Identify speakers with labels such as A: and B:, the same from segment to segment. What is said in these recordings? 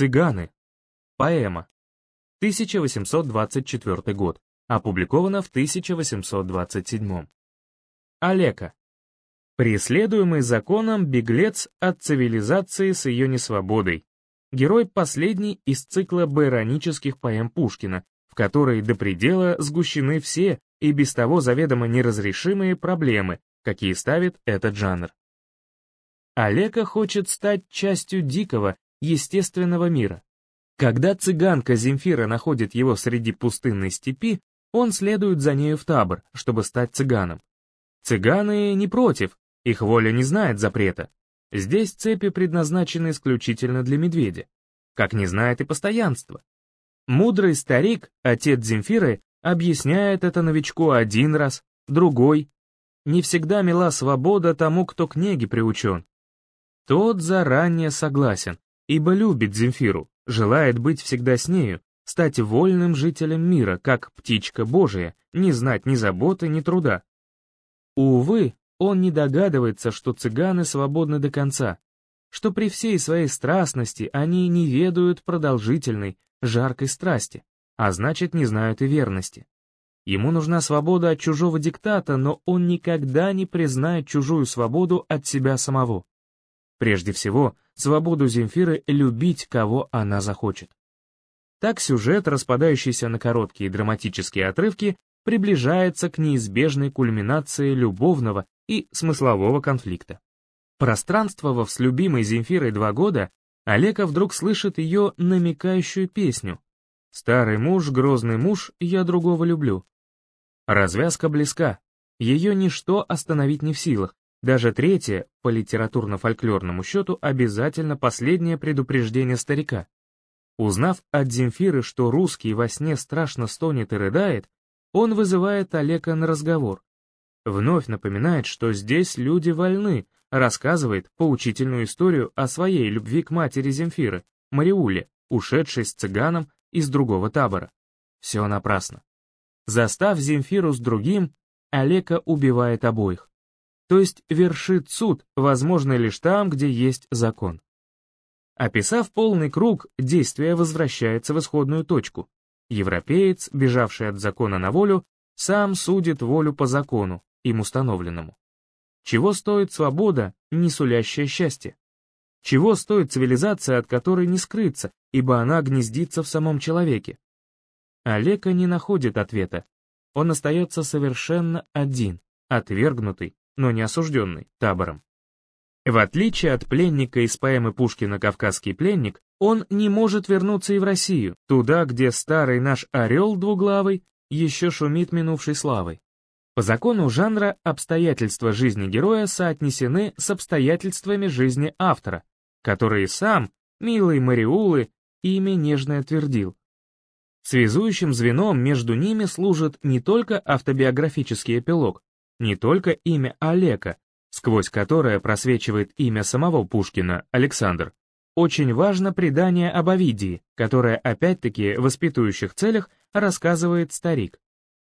A: Цыганы. Поэма. 1824 год. Опубликована в 1827. Олека. Преследуемый законом беглец от цивилизации с ее несвободой. Герой последний из цикла байронических поэм Пушкина, в которой до предела сгущены все и без того заведомо неразрешимые проблемы, какие ставит этот жанр. Олега хочет стать частью дикого, естественного мира. Когда цыганка Земфира находит его среди пустынной степи, он следует за нею в табор, чтобы стать цыганом. Цыганы не против, их воля не знает запрета. Здесь цепи предназначены исключительно для медведя, как не знает и постоянство. Мудрый старик, отец Земфиры, объясняет это новичку один раз, другой. Не всегда мила свобода тому, кто к неге приучен. Тот заранее согласен, ибо любит Земфиру, желает быть всегда с нею, стать вольным жителем мира, как птичка Божия, не знать ни заботы, ни труда. Увы, он не догадывается, что цыганы свободны до конца, что при всей своей страстности они не ведают продолжительной, жаркой страсти, а значит не знают и верности. Ему нужна свобода от чужого диктата, но он никогда не признает чужую свободу от себя самого. Прежде всего, свободу Земфиры любить, кого она захочет. Так сюжет, распадающийся на короткие драматические отрывки, приближается к неизбежной кульминации любовного и смыслового конфликта. Пространствовав с любимой Земфирой два года, Олега вдруг слышит ее намекающую песню «Старый муж, грозный муж, я другого люблю». Развязка близка, ее ничто остановить не в силах, даже третье, по литературно-фольклорному счету, обязательно последнее предупреждение старика. Узнав от Земфиры, что русский во сне страшно стонет и рыдает, он вызывает Олега на разговор. Вновь напоминает, что здесь люди вольны, рассказывает поучительную историю о своей любви к матери Земфиры, Мариуле, ушедшей с цыганом из другого табора. Все напрасно. Застав Земфиру с другим, Олега убивает обоих то есть вершит суд, возможно лишь там, где есть закон. Описав полный круг, действие возвращается в исходную точку. Европеец, бежавший от закона на волю, сам судит волю по закону, им установленному. Чего стоит свобода, не сулящая счастье? Чего стоит цивилизация, от которой не скрыться, ибо она гнездится в самом человеке? Олега не находит ответа. Он остается совершенно один, отвергнутый, но не осужденный, табором. В отличие от пленника из поэмы Пушкина «Кавказский пленник», он не может вернуться и в Россию, туда, где старый наш орел двуглавый еще шумит минувшей славой. По закону жанра обстоятельства жизни героя соотнесены с обстоятельствами жизни автора, который сам, милый Мариулы, имя нежное твердил. Связующим звеном между ними служит не только автобиографический эпилог, не только имя Олега, сквозь которое просвечивает имя самого Пушкина, Александр. Очень важно предание об Овидии, которое опять-таки в воспитующих целях рассказывает старик.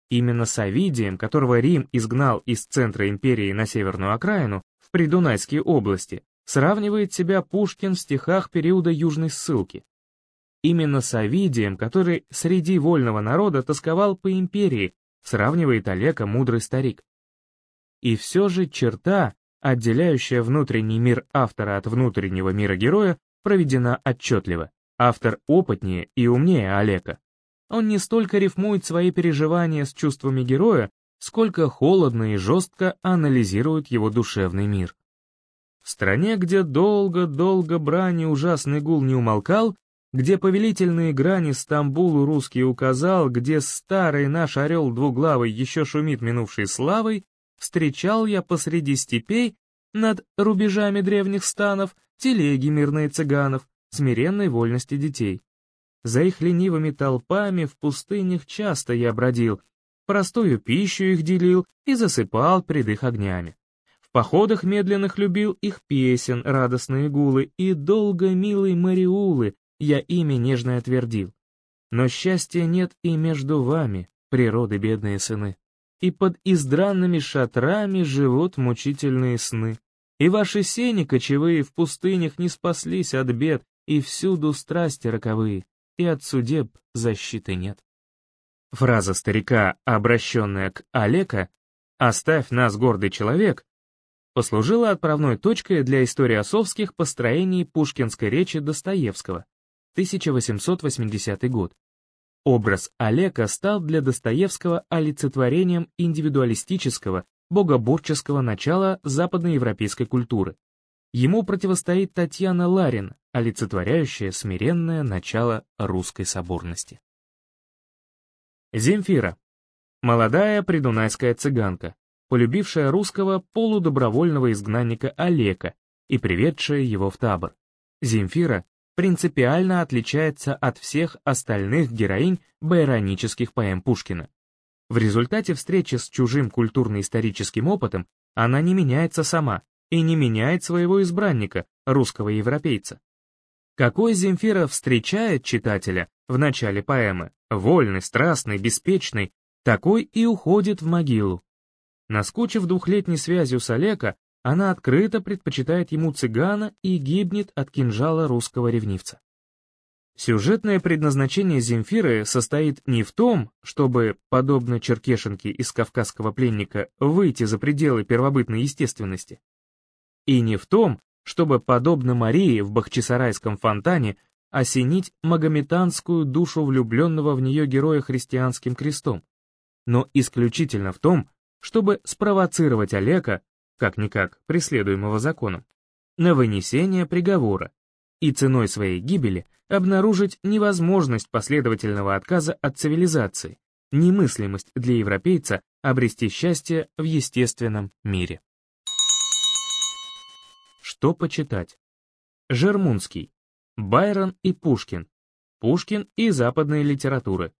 A: Именно с Овидием, которого Рим изгнал из центра империи на северную окраину, в Придунайские области, сравнивает себя Пушкин в стихах периода Южной ссылки. Именно с Овидием, который среди вольного народа тосковал по империи, сравнивает Олега мудрый старик. И все же черта, отделяющая внутренний мир автора от внутреннего мира героя, проведена отчетливо. Автор опытнее и умнее Олега. Он не столько рифмует свои переживания с чувствами героя, сколько холодно и жестко анализирует его душевный мир. В стране, где долго-долго брани ужасный гул не умолкал, где повелительные грани Стамбулу русский указал, где старый наш орел двуглавый еще шумит минувшей славой, встречал я посреди степей над рубежами древних станов телеги мирные цыганов, смиренной вольности детей. За их ленивыми толпами в пустынях часто я бродил, простую пищу их делил и засыпал пред их огнями. В походах медленных любил их песен радостные гулы, и долго милой Мариулы я имя нежное твердил. Но счастья нет и между вами, природы бедные сыны и под издранными шатрами живут мучительные сны. И ваши сени кочевые в пустынях не спаслись от бед, и всюду страсти роковые, и от судеб защиты нет. Фраза старика, обращенная к Олека «Оставь нас, гордый человек», послужила отправной точкой для историосовских построений пушкинской речи Достоевского, 1880 год. Образ Олега стал для Достоевского олицетворением индивидуалистического, богоборческого начала западноевропейской культуры. Ему противостоит Татьяна Ларин, олицетворяющая смиренное начало русской соборности. Земфира. Молодая придунайская цыганка, полюбившая русского полудобровольного изгнанника Олега и приведшая его в табор. Земфира принципиально отличается от всех остальных героинь байронических поэм Пушкина. В результате встречи с чужим культурно-историческим опытом она не меняется сама и не меняет своего избранника, русского европейца. Какой Земфира встречает читателя в начале поэмы, вольный, страстный, беспечный, такой и уходит в могилу. Наскучив двухлетней связью с Олега, она открыто предпочитает ему цыгана и гибнет от кинжала русского ревнивца. Сюжетное предназначение Земфиры состоит не в том, чтобы, подобно черкешенке из кавказского пленника, выйти за пределы первобытной естественности, и не в том, чтобы, подобно Марии в Бахчисарайском фонтане, осенить магометанскую душу влюбленного в нее героя христианским крестом, но исключительно в том, чтобы спровоцировать Олега, как-никак преследуемого законом, на вынесение приговора и ценой своей гибели обнаружить невозможность последовательного отказа от цивилизации, немыслимость для европейца обрести счастье в естественном мире. Что почитать? Жермунский, Байрон и Пушкин, Пушкин и западные литературы,